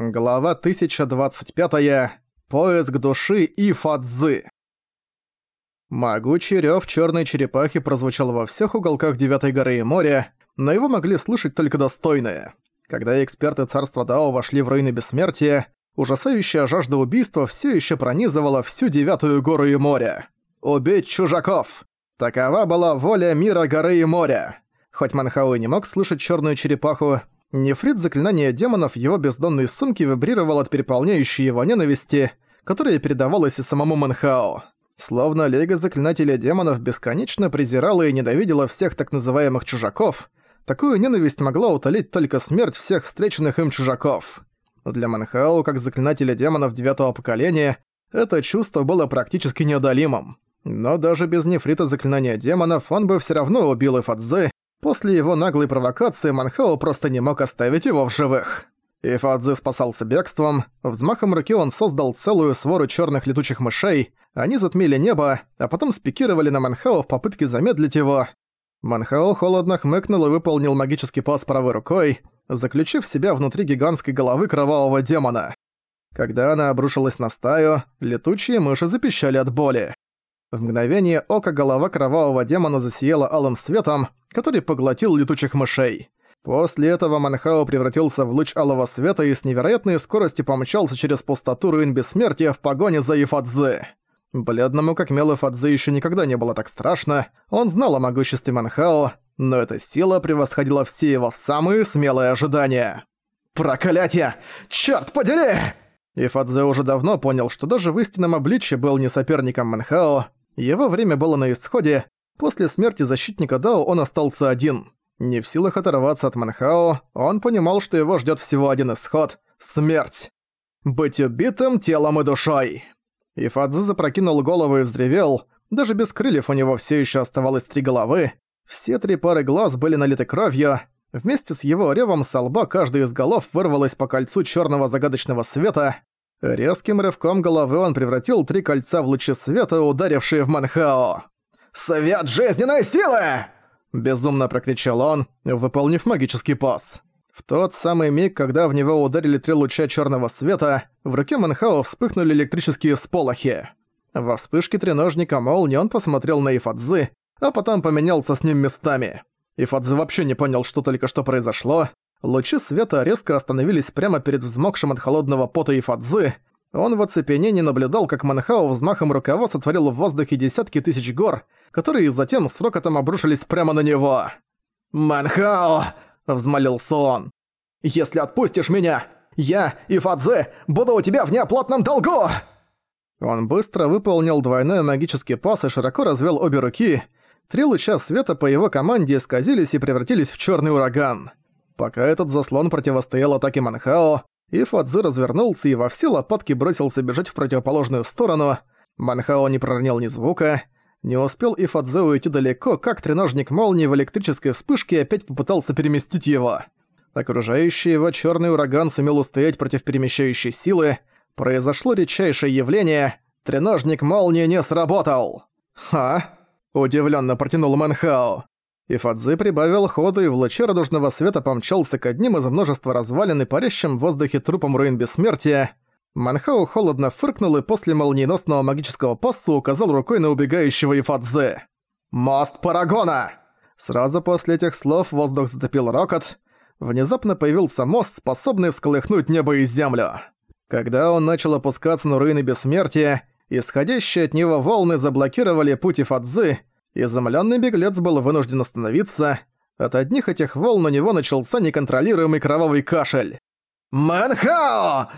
Глава 1025. Поиск души и фадзы. Могучий рёв чёрной черепахи прозвучал во всех уголках Девятой горы и моря, но его могли слышать только достойные. Когда эксперты царства Дао вошли в руины бессмертия, ужасающая жажда убийства всё ещё пронизывала всю Девятую гору и море. «Убить чужаков!» Такова была воля мира горы и моря. Хоть Манхау и не мог слышать чёрную черепаху, Нефрит заклинания демонов его бездонной сумки вибрировал от переполняющей его ненависти, которая передавалась и самому Манхао. Словно Лига Заклинателей Демонов бесконечно презирала и ненавидела всех так называемых чужаков, такую ненависть могла утолить только смерть всех встреченных им чужаков. Для Манхао, как Заклинателя Демонов девятого поколения, это чувство было практически неодолимым. Но даже без нефрита Заклинания Демонов он бы все равно убил Ифадзе, После его наглой провокации Манхао просто не мог оставить его в живых. И Фадзи спасался бегством, взмахом руки он создал целую свору черных летучих мышей, они затмили небо, а потом спикировали на Манхао в попытке замедлить его. Манхао холодно хмыкнул и выполнил магический пас правой рукой, заключив себя внутри гигантской головы кровавого демона. Когда она обрушилась на стаю, летучие мыши запищали от боли. В мгновение ока голова кровавого демона засияла алым светом, который поглотил летучих мышей. После этого Манхао превратился в луч алого света и с невероятной скоростью помчался через пустоту руин бессмертия в погоне за Ифадзе. Бледному как мел Ифадзе еще никогда не было так страшно, он знал о могуществе Манхао, но эта сила превосходила все его самые смелые ожидания. «Проклятие! Чёрт подери!» Ифадзе уже давно понял, что даже в истинном обличье был не соперником Манхао, его время было на исходе, после смерти защитника Дао он остался один. Не в силах оторваться от Манхао, он понимал, что его ждет всего один исход — смерть. Быть убитым телом и душой. И Фадзи запрокинул голову и взревел. Даже без крыльев у него все еще оставалось три головы. Все три пары глаз были налиты кровью. Вместе с его ревом со лба каждый из голов вырвалось по кольцу черного загадочного света. Резким рывком головы он превратил три кольца в лучи света, ударившие в Манхао. «Свет жизненной силы!» Безумно прокричал он, выполнив магический пас. В тот самый миг, когда в него ударили три луча черного света, в руке Манхао вспыхнули электрические сполохи. Во вспышке треножника молнии он посмотрел на Ифадзы, а потом поменялся с ним местами. Ифадзы вообще не понял, что только что произошло. Лучи света резко остановились прямо перед взмокшим от холодного пота и фадзы. Он в оцепенении наблюдал, как Манхао взмахом рукава сотворил в воздухе десятки тысяч гор, которые затем с рокотом обрушились прямо на него. «Манхао!» – взмолился он. «Если отпустишь меня, я и Фадзе буду у тебя в неоплатном долгу!» Он быстро выполнил двойной магический пас и широко развел обе руки. Три луча света по его команде исказились и превратились в черный ураган. Пока этот заслон противостоял атаке Манхао, и Фадзи развернулся и во все лопатки бросился бежать в противоположную сторону. Манхао не проронил ни звука. Не успел и Фадзе уйти далеко, как треножник молнии в электрической вспышке опять попытался переместить его. Окружающий его черный ураган сумел устоять против перемещающей силы. Произошло редчайшее явление. Треножник молнии не сработал. «Ха?» – удивленно протянул Манхао. И Фадзи прибавил ходу и в луче радужного света помчался к одним из множества развалин и парящим в воздухе трупом руин бессмертия. Манхау холодно фыркнул и после молниеносного магического пасса указал рукой на убегающего Ифадзе. «Мост Парагона!» Сразу после этих слов воздух затопил рокот. Внезапно появился мост, способный всколыхнуть небо и землю. Когда он начал опускаться на руины бессмертия, исходящие от него волны заблокировали путь Ифадзы, Изумлённый беглец был вынужден остановиться. От одних этих волн у него начался неконтролируемый кровавый кашель. «Манхао!»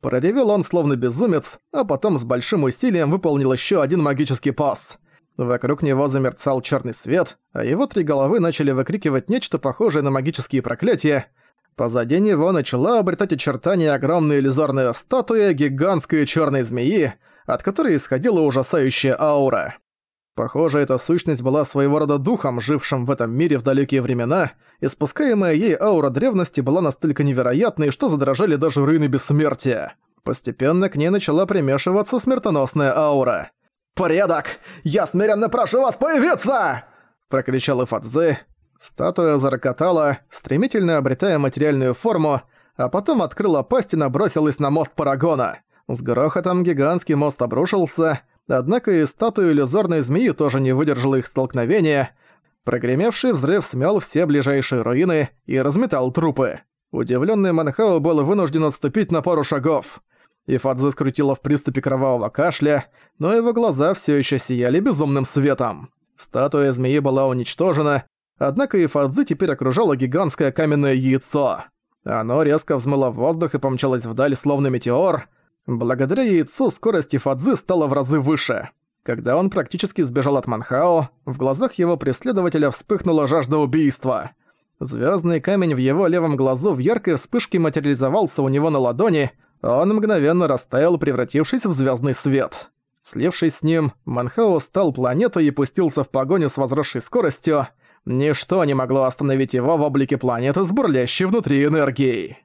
Проревел он словно безумец, а потом с большим усилием выполнил ещё один магический пас. Вокруг него замерцал чёрный свет, а его три головы начали выкрикивать нечто похожее на магические проклятия. Позади него начала обретать очертания огромная иллюзорная статуя гигантской чёрной змеи, от которой исходила ужасающая аура. Похоже, эта сущность была своего рода духом, жившим в этом мире в далекие времена, и спускаемая ей аура древности была настолько невероятной, что задрожали даже руины бессмертия. Постепенно к ней начала примешиваться смертоносная аура. «Порядок! Я смиренно прошу вас появиться!» прокричал Ифадзе. Статуя зарокотала, стремительно обретая материальную форму, а потом открыла пасть и набросилась на мост Парагона. С грохотом гигантский мост обрушился, однако и статуя иллюзорной змеи тоже не выдержала их столкновения. Прогремевший взрыв смел все ближайшие руины и разметал трупы. Удивленный Манхао был вынужден отступить на пару шагов. И скрутила в приступе кровавого кашля, но его глаза все еще сияли безумным светом. Статуя змеи была уничтожена, однако Ифадзы теперь окружало гигантское каменное яйцо. Оно резко взмыло в воздух и помчалось вдаль, словно метеор. Благодаря яйцу скорость Ифадзы стала в разы выше. Когда он практически сбежал от Манхао, в глазах его преследователя вспыхнула жажда убийства. Звездный камень в его левом глазу в яркой вспышке материализовался у него на ладони, он мгновенно растаял, превратившись в звездный свет. Слившись с ним, Манхао стал планетой и пустился в погоню с возросшей скоростью. Ничто не могло остановить его в облике планеты с бурлящей внутри энергией.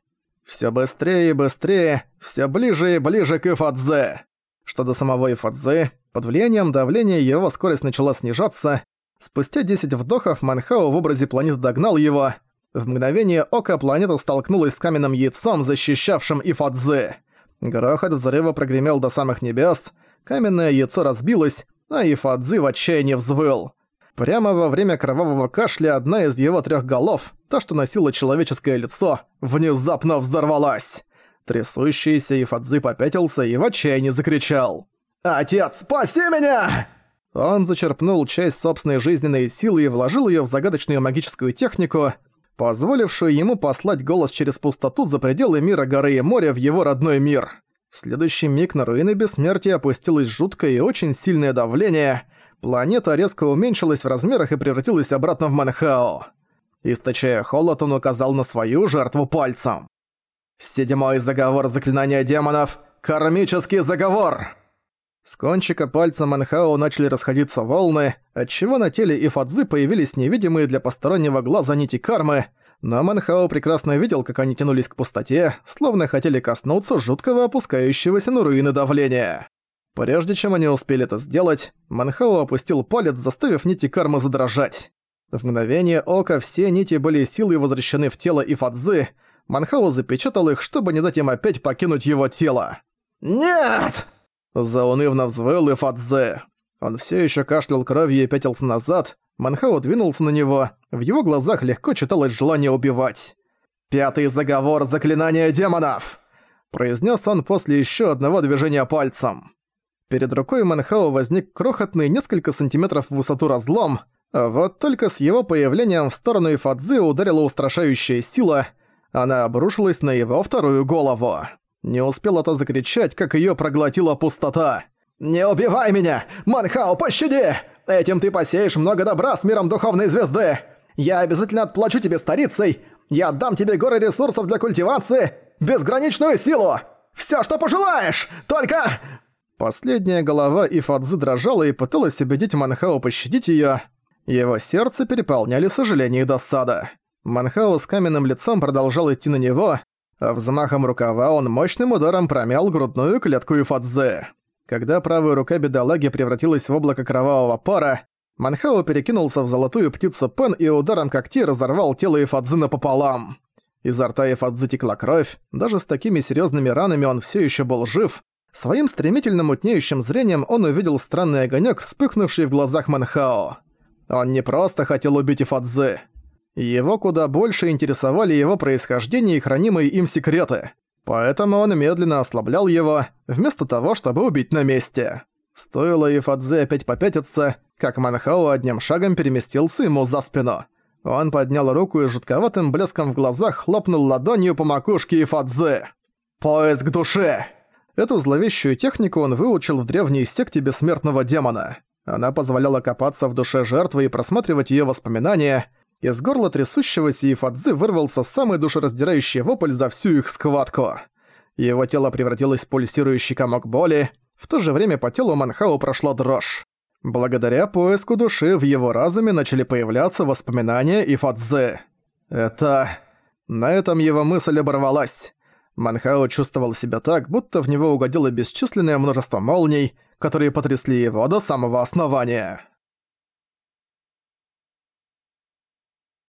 Все быстрее и быстрее, все ближе и ближе к Ифадзе. Что до самого Ифадзе, под влиянием давления его скорость начала снижаться. Спустя 10 вдохов Манхао в образе планеты догнал его. В мгновение ока планета столкнулась с каменным яйцом, защищавшим Ифадзе. Грохот взрыва прогремел до самых небес, каменное яйцо разбилось, а Ифадзи в отчаянии взвыл. Прямо во время кровавого кашля одна из его трех голов, та, что носила человеческое лицо, внезапно взорвалась. Трясущийся Ифадзи попятился и в отчаянии закричал. «Отец, спаси меня!» Он зачерпнул часть собственной жизненной силы и вложил её в загадочную магическую технику, позволившую ему послать голос через пустоту за пределы мира горы и моря в его родной мир. В следующий миг на руины бессмертия опустилось жуткое и очень сильное давление – Планета резко уменьшилась в размерах и превратилась обратно в Манхао. Источая холод, он указал на свою жертву пальцем. «Седьмой заговор заклинания демонов! Кармический заговор!» С кончика пальца Манхао начали расходиться волны, отчего на теле Ифадзы появились невидимые для постороннего глаза нити кармы, но Манхао прекрасно видел, как они тянулись к пустоте, словно хотели коснуться жуткого опускающегося на руины давления. Прежде чем они успели это сделать, Манхао опустил палец, заставив нити кармы задрожать. В мгновение ока все нити были силой возвращены в тело Ифадзы. Манхао запечатал их, чтобы не дать им опять покинуть его тело. «Нет!» Заунывно взвыл Ифадзе. Он все еще кашлял кровью и пятился назад. Манхао двинулся на него. В его глазах легко читалось желание убивать. «Пятый заговор заклинания демонов!» произнес он после еще одного движения пальцем. Перед рукой Манхао возник крохотный несколько сантиметров в высоту разлом, а вот только с его появлением в сторону Ифадзы ударила устрашающая сила, она обрушилась на его вторую голову. Не успел это закричать, как её проглотила пустота. «Не убивай меня! Манхао, пощади! Этим ты посеешь много добра с миром Духовной Звезды! Я обязательно отплачу тебе старицей! Я отдам тебе горы ресурсов для культивации! Безграничную силу! Всё, что пожелаешь! Только...» Последняя голова Ифадзы дрожала и пыталась убедить Манхао пощадить её. Его сердце переполняли сожаление и досада. Манхао с каменным лицом продолжал идти на него, а взмахом рукава он мощным ударом промял грудную клетку Ифадзы. Когда правая рука бедолаги превратилась в облако кровавого пара, Манхао перекинулся в золотую птицу Пен и ударом когтей разорвал тело Ифадзы напополам. Изо рта Ифадзы текла кровь, даже с такими серьезными ранами он все еще был жив, Своим стремительным мутнеющим зрением он увидел странный огонек, вспыхнувший в глазах Манхао. Он не просто хотел убить Ифадзе. Его куда больше интересовали его происхождение и хранимые им секреты. Поэтому он медленно ослаблял его, вместо того, чтобы убить на месте. Стоило Ифадзе опять попятиться, как Манхао одним шагом переместился ему за спину. Он поднял руку и жутковатым блеском в глазах хлопнул ладонью по макушке Ифадзе. «Поиск души!» Эту зловещую технику он выучил в древней секте бессмертного демона. Она позволяла копаться в душе жертвы и просматривать её воспоминания. Из горла трясущегося Ифадзы вырвался самый душераздирающий вопль за всю их схватку. Его тело превратилось в пульсирующий комок боли, в то же время по телу Манхау прошла дрожь. Благодаря поиску души в его разуме начали появляться воспоминания Ифадзы. Это... На этом его мысль оборвалась. Манхао чувствовал себя так, будто в него угодило бесчисленное множество молний, которые потрясли его до самого основания.